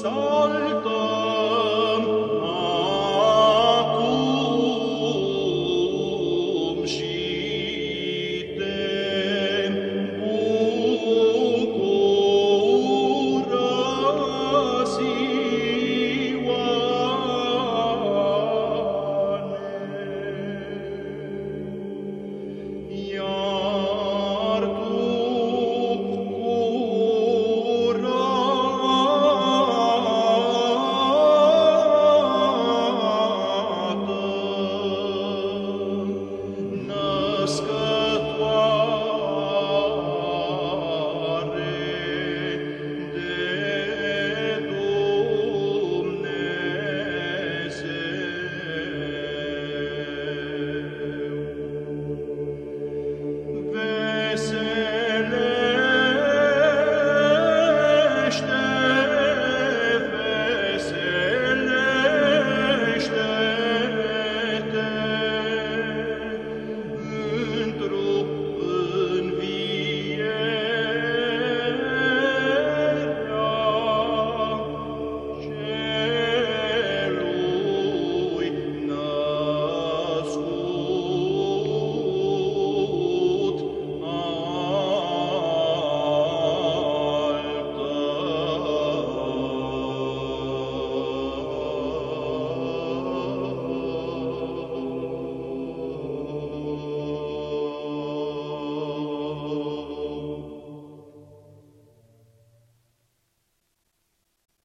So